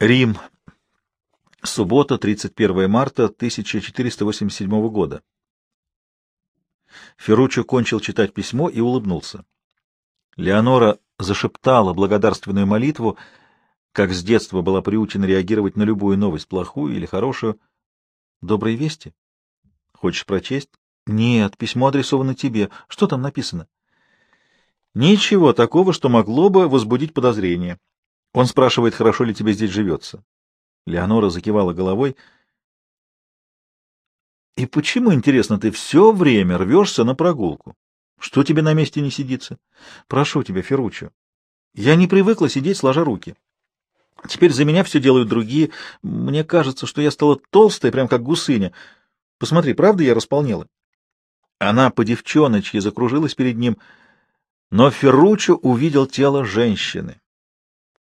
Рим. Суббота, 31 марта 1487 года. Ферруччо кончил читать письмо и улыбнулся. Леонора зашептала благодарственную молитву, как с детства была приучена реагировать на любую новость, плохую или хорошую. «Добрые вести? Хочешь прочесть?» «Нет, письмо адресовано тебе. Что там написано?» «Ничего такого, что могло бы возбудить подозрение. Он спрашивает, хорошо ли тебе здесь живется. Леонора закивала головой. И почему, интересно, ты все время рвешься на прогулку? Что тебе на месте не сидится? Прошу тебя, Ферруччо. Я не привыкла сидеть сложа руки. Теперь за меня все делают другие. Мне кажется, что я стала толстой, прям как гусыня. Посмотри, правда я располнела? Она по девчоночке закружилась перед ним, но Ферруччо увидел тело женщины.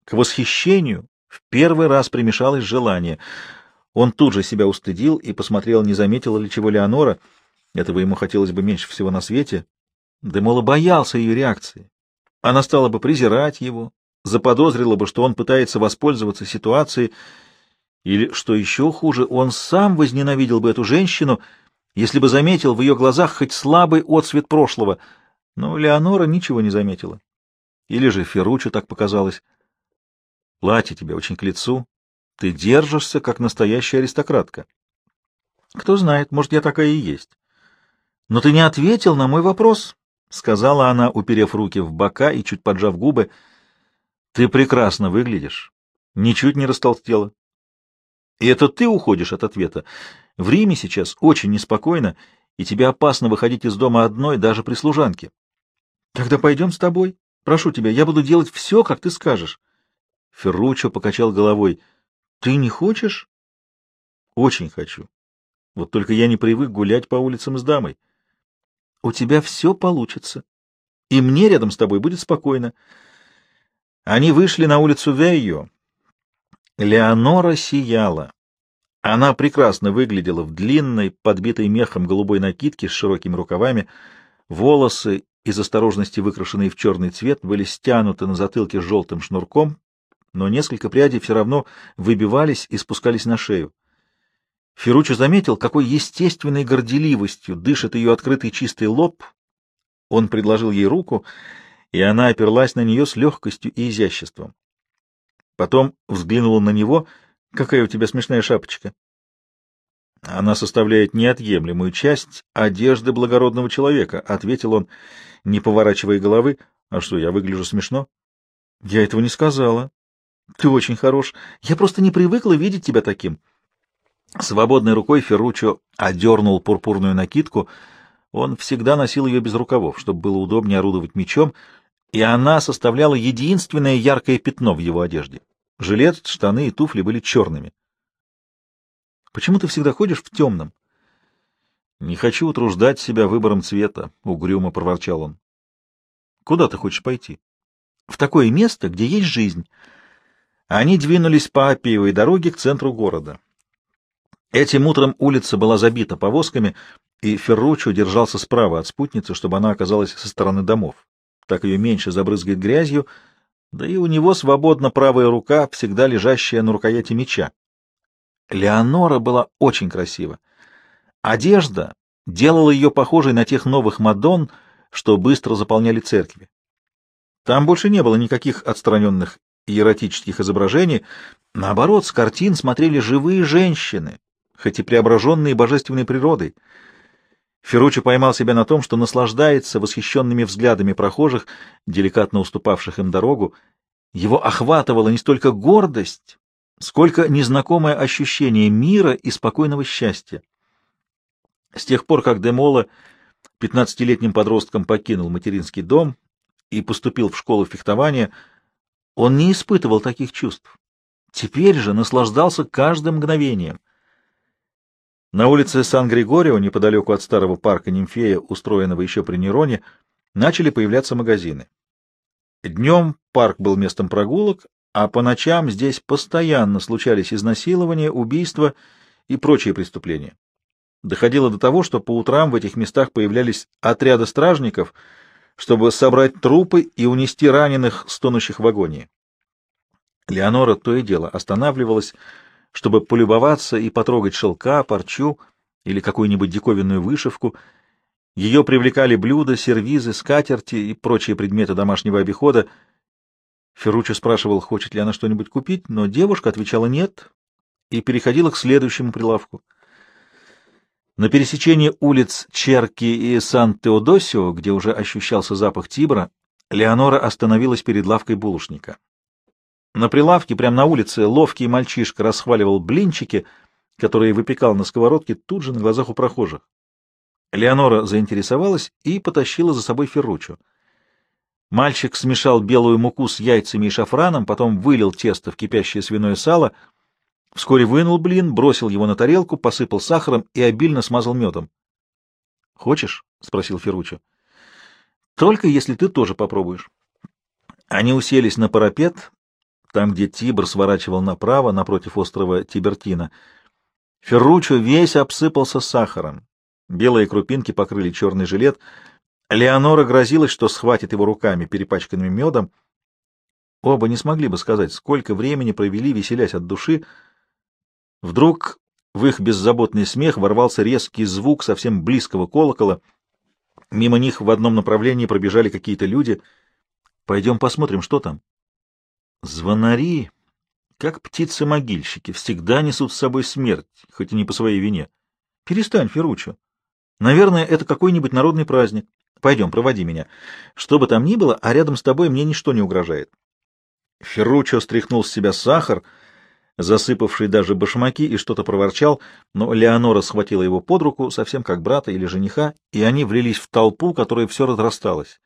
К восхищению в первый раз примешалось желание. Он тут же себя устыдил и посмотрел, не заметила ли чего Леонора. Этого ему хотелось бы меньше всего на свете. Демола боялся ее реакции. Она стала бы презирать его, заподозрила бы, что он пытается воспользоваться ситуацией, или, что еще хуже, он сам возненавидел бы эту женщину, если бы заметил в ее глазах хоть слабый отсвет прошлого. Но Леонора ничего не заметила. Или же Ферруччо так показалось. Платье тебе очень к лицу. Ты держишься, как настоящая аристократка. Кто знает, может, я такая и есть. Но ты не ответил на мой вопрос, — сказала она, уперев руки в бока и чуть поджав губы. Ты прекрасно выглядишь. Ничуть не растолстела. И это ты уходишь от ответа. В Риме сейчас очень неспокойно, и тебе опасно выходить из дома одной, даже при служанке. Тогда пойдем с тобой. Прошу тебя, я буду делать все, как ты скажешь. Ферруччо покачал головой. — Ты не хочешь? — Очень хочу. Вот только я не привык гулять по улицам с дамой. — У тебя все получится. И мне рядом с тобой будет спокойно. Они вышли на улицу Вейо. Леонора сияла. Она прекрасно выглядела в длинной, подбитой мехом голубой накидке с широкими рукавами. Волосы, из осторожности выкрашенные в черный цвет, были стянуты на затылке желтым шнурком, но несколько прядей все равно выбивались и спускались на шею. Ферруччо заметил, какой естественной горделивостью дышит ее открытый чистый лоб. Он предложил ей руку, и она оперлась на нее с легкостью и изяществом. Потом взглянула на него. «Какая у тебя смешная шапочка!» «Она составляет неотъемлемую часть одежды благородного человека», — ответил он, не поворачивая головы. «А что, я выгляжу смешно?» «Я этого не сказала», ты очень хорош. Я просто не привыкла видеть тебя таким. Свободной рукой Ферруччо одернул пурпурную накидку. Он всегда носил ее без рукавов, чтобы было удобнее орудовать мечом, и она составляла единственное яркое пятно в его одежде. Жилет, штаны и туфли были черными. — Почему ты всегда ходишь в темном? — Не хочу утруждать себя выбором цвета, — угрюмо проворчал он. — Куда ты хочешь пойти? — В такое место, где есть жизнь. Они двинулись по Апиевой дороге к центру города. Этим утром улица была забита повозками, и Ферруччо держался справа от спутницы, чтобы она оказалась со стороны домов. Так ее меньше забрызгает грязью, да и у него свободна правая рука, всегда лежащая на рукояти меча. Леонора была очень красива. Одежда делала ее похожей на тех новых Мадонн, что быстро заполняли церкви. Там больше не было никаких отстраненных и изображений, наоборот, с картин смотрели живые женщины, хоть и преображенные божественной природой. Ферруччо поймал себя на том, что наслаждается восхищенными взглядами прохожих, деликатно уступавших им дорогу. Его охватывала не столько гордость, сколько незнакомое ощущение мира и спокойного счастья. С тех пор, как Демола пятнадцатилетним подростком покинул материнский дом и поступил в школу фехтования, он не испытывал таких чувств. Теперь же наслаждался каждым мгновением. На улице Сан-Григорио, неподалеку от старого парка Нимфея, устроенного еще при Нероне, начали появляться магазины. Днем парк был местом прогулок, а по ночам здесь постоянно случались изнасилования, убийства и прочие преступления. Доходило до того, что по утрам в этих местах появлялись отряды стражников — чтобы собрать трупы и унести раненых, стонущих в агонии. Леонора то и дело останавливалась, чтобы полюбоваться и потрогать шелка, парчу или какую-нибудь диковинную вышивку. Ее привлекали блюда, сервизы, скатерти и прочие предметы домашнего обихода. Ферруччо спрашивал, хочет ли она что-нибудь купить, но девушка отвечала «нет» и переходила к следующему прилавку. На пересечении улиц Черки и Сан-Теодосио, где уже ощущался запах тибра, Леонора остановилась перед лавкой булочника. На прилавке, прямо на улице, ловкий мальчишка расхваливал блинчики, которые выпекал на сковородке тут же на глазах у прохожих. Леонора заинтересовалась и потащила за собой Ферруччо. Мальчик смешал белую муку с яйцами и шафраном, потом вылил тесто в кипящее свиное сало, вскоре вынул блин, бросил его на тарелку, посыпал сахаром и обильно смазал медом. — Хочешь? — спросил Ферруччо. — Только если ты тоже попробуешь. Они уселись на парапет, там, где Тибр сворачивал направо, напротив острова Тибертина. Ферруччо весь обсыпался сахаром. Белые крупинки покрыли черный жилет. Леонора грозилась, что схватит его руками, перепачканными медом. Оба не смогли бы сказать, сколько времени провели, веселясь от души. Вдруг в их беззаботный смех ворвался резкий звук совсем близкого колокола. Мимо них в одном направлении пробежали какие-то люди. «Пойдем посмотрим, что там», Звонари, как птицы-могильщики, всегда несут с собой смерть, хоть и не по своей вине. Перестань, Ферруччо. Наверное, это какой-нибудь народный праздник. Пойдем, проводи меня. Что бы там ни было, а рядом с тобой мне ничто не угрожает. Ферруччо стряхнул с себя сахар, засыпавший даже башмаки, и что-то проворчал, но Леонора схватила его под руку, совсем как брата или жениха, и они влились в толпу, которая все разрасталась.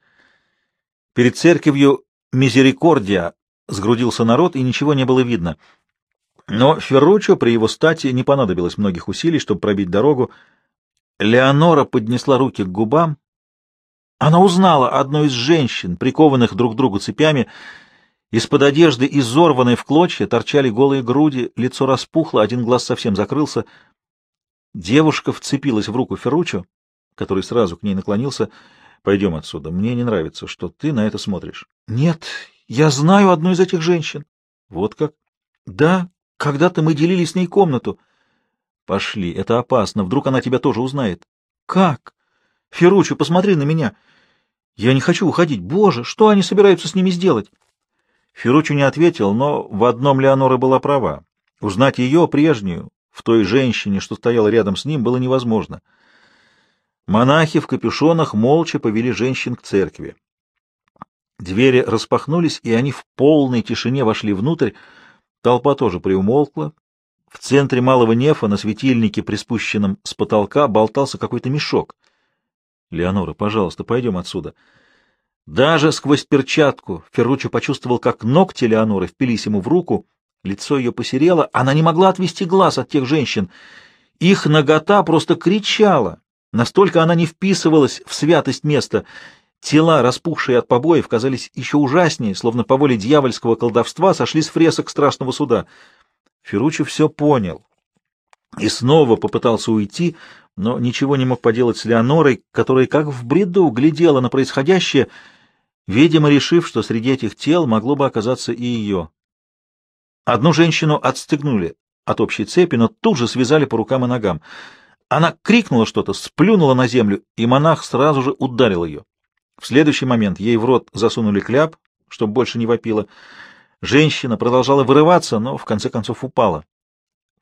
Перед церковью Мизерикордия сгрудился народ, и ничего не было видно. Но Ферруччо при его стати не понадобилось многих усилий, чтобы пробить дорогу. Леонора поднесла руки к губам. Она узнала одну из женщин, прикованных друг к другу цепями. Из-под одежды, изорванной в клочья, торчали голые груди, лицо распухло, один глаз совсем закрылся. Девушка вцепилась в руку Ферруччо, который сразу к ней наклонился. — Пойдем отсюда. Мне не нравится, что ты на это смотришь. — Нет, я знаю одну из этих женщин. Вот как? Да, когда-то мы делили с ней комнату. Пошли, это опасно. Вдруг она тебя тоже узнает. Как? Ферруччо, посмотри на меня. Я не хочу уходить. Боже, что они собираются с ними сделать? Ферруччо не ответил, но в одном Леонора была права. Узнать ее, прежнюю, в той женщине, что стояла рядом с ним, было невозможно. Монахи в капюшонах молча повели женщин к церкви. Двери распахнулись, и они в полной тишине вошли внутрь. Толпа тоже приумолкла. В центре малого нефа на светильнике, приспущенном с потолка, болтался какой-то мешок. — Леонора, пожалуйста, пойдем отсюда. Даже сквозь перчатку Ферруччо почувствовал, как ногти Леоноры впились ему в руку. Лицо ее посерело, она не могла отвести глаз от тех женщин. Их нагота просто кричала. Настолько она не вписывалась в святость места — Тела, распухшие от побоев, казались еще ужаснее, словно по воле дьявольского колдовства сошли с фресок страшного суда. Ферруччо все понял и снова попытался уйти, но ничего не мог поделать с Леонорой, которая как в бреду глядела на происходящее, видимо, решив, что среди этих тел могло бы оказаться и ее. Одну женщину отстегнули от общей цепи, но тут же связали по рукам и ногам. Она крикнула что-то, сплюнула на землю, и монах сразу же ударил ее. В следующий момент ей в рот засунули кляп, чтобы больше не вопила. Женщина продолжала вырываться, но в конце концов упала.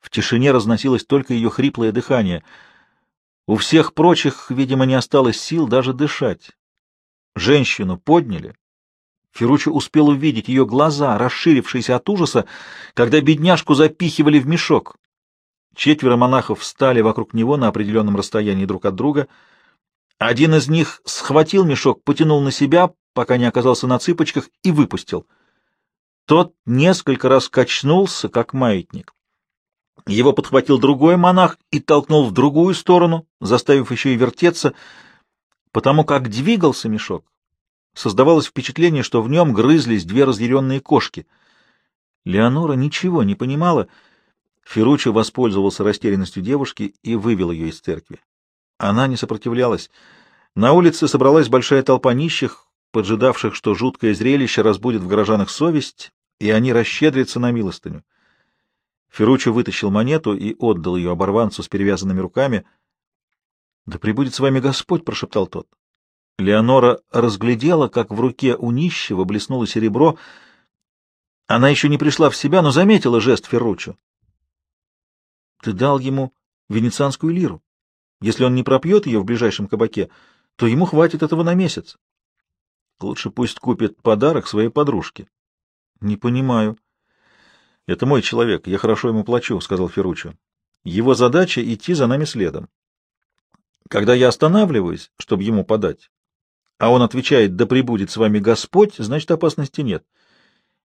В тишине разносилось только ее хриплое дыхание. У всех прочих, видимо, не осталось сил даже дышать. Женщину подняли. Ферруччо успел увидеть ее глаза, расширившиеся от ужаса, когда бедняжку запихивали в мешок. Четверо монахов встали вокруг него на определенном расстоянии друг от друга — один из них схватил мешок, потянул на себя, пока не оказался на цыпочках, и выпустил. Тот несколько раз качнулся, как маятник. Его подхватил другой монах и толкнул в другую сторону, заставив еще и вертеться. Потому как двигался мешок, создавалось впечатление, что в нем грызлись две разъяренные кошки. Леонора ничего не понимала. Ферруччо воспользовался растерянностью девушки и вывел ее из церкви. Она не сопротивлялась. На улице собралась большая толпа нищих, поджидавших, что жуткое зрелище разбудит в горожанах совесть и они расщедрятся на милостыню. Ферруччо вытащил монету и отдал ее оборванцу с перевязанными руками. — Да пребудет с вами Господь! — прошептал тот. Леонора разглядела, как в руке у нищего блеснуло серебро. Она еще не пришла в себя, но заметила жест Ферруччо. — Ты дал ему венецианскую лиру. Если он не пропьет ее в ближайшем кабаке, то ему хватит этого на месяц. Лучше пусть купит подарок своей подружке. — Не понимаю. — Это мой человек, я хорошо ему плачу, — сказал Ферруччо. Его задача — идти за нами следом. Когда я останавливаюсь, чтобы ему подать, а он отвечает «Да пребудет с вами Господь», значит, опасности нет.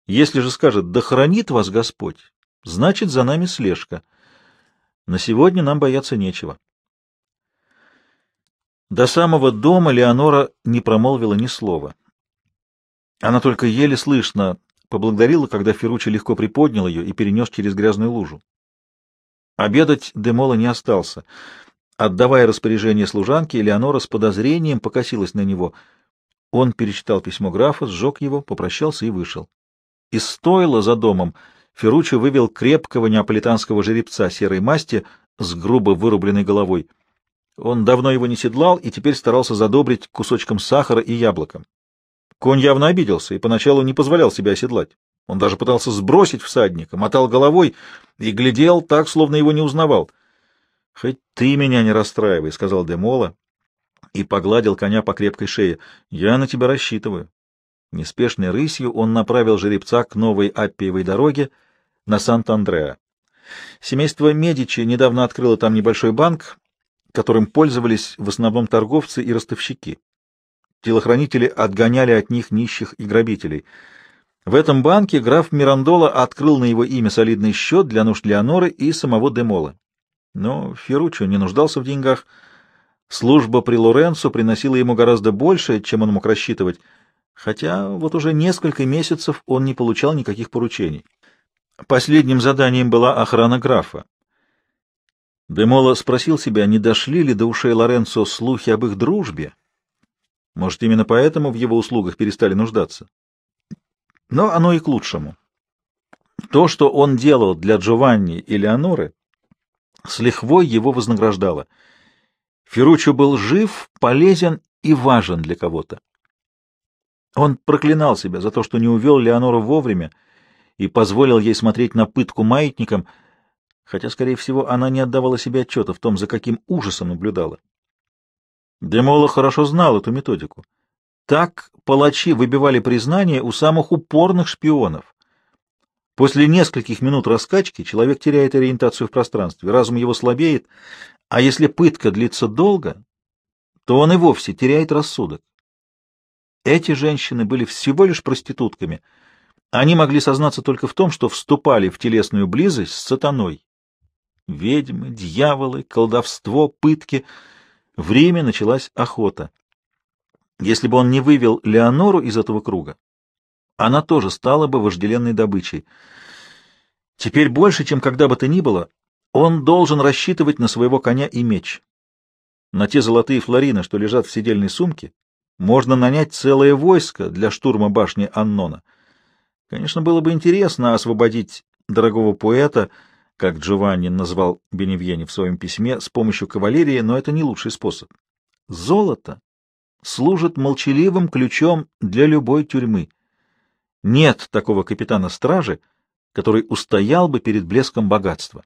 Если же скажет «Да хранит вас Господь», значит, за нами слежка. На сегодня нам бояться нечего. До самого дома Леонора не промолвила ни слова. Она только еле слышно поблагодарила, когда Ферруччо легко приподнял ее и перенес через грязную лужу. Обедать Демола не остался. Отдавая распоряжение служанке, Элеонора с подозрением покосилась на него. Он перечитал письмо графа, сжег его, попрощался и вышел. Из стойла за домом Ферруччо вывел крепкого неаполитанского жеребца серой масти с грубо вырубленной головой. Он давно его не седлал и теперь старался задобрить кусочком сахара и яблоком. Конь явно обиделся и поначалу не позволял себя оседлать. Он даже пытался сбросить всадника, мотал головой и глядел так, словно его не узнавал —— Хоть ты меня не расстраивай, — сказал Демола и погладил коня по крепкой шее. — Я на тебя рассчитываю. Неспешной рысью он направил жеребца к новой Аппиевой дороге на Сант-Андреа. Семейство Медичи недавно открыло там небольшой банк, которым пользовались в основном торговцы и ростовщики. Телохранители отгоняли от них нищих и грабителей. В этом банке граф Мирандола открыл на его имя солидный счет для нужд Леоноры и самого Демола. Но Ферруччо не нуждался в деньгах. Служба при Лоренцо приносила ему гораздо больше, чем он мог рассчитывать, хотя вот уже несколько месяцев он не получал никаких поручений. Последним заданием была охрана графа. Демола спросил себя, не дошли ли до ушей Лоренцо слухи об их дружбе. Может, именно поэтому в его услугах перестали нуждаться. Но оно и к лучшему. То, что он делал для Джованни и Леоноры, с лихвой его вознаграждала. Ферруччо был жив, полезен и важен для кого-то. Он проклинал себя за то, что не увел Леонору вовремя и позволил ей смотреть на пытку маятником, хотя, скорее всего, она не отдавала себе отчета в том, за каким ужасом наблюдала. Демола хорошо знал эту методику. Так палачи выбивали признание у самых упорных шпионов. После нескольких минут раскачки человек теряет ориентацию в пространстве, разум его слабеет, а если пытка длится долго, то он и вовсе теряет рассудок. Эти женщины были всего лишь проститутками. Они могли сознаться только в том, что вступали в телесную близость с сатаной. Ведьмы, дьяволы, колдовство, пытки. В Риме началась охота. Если бы он не вывел Леонору из этого круга, она тоже стала бы вожделенной добычей. Теперь больше, чем когда бы то ни было, он должен рассчитывать на своего коня и меч. На те золотые флорины, что лежат в сидельной сумке, можно нанять целое войско для штурма башни Аннона. Конечно, было бы интересно освободить дорогого поэта, как Джованни назвал Беневьени в своем письме, с помощью кавалерии, но это не лучший способ. Золото служит молчаливым ключом для любой тюрьмы. Нет такого капитана стражи, который устоял бы перед блеском богатства.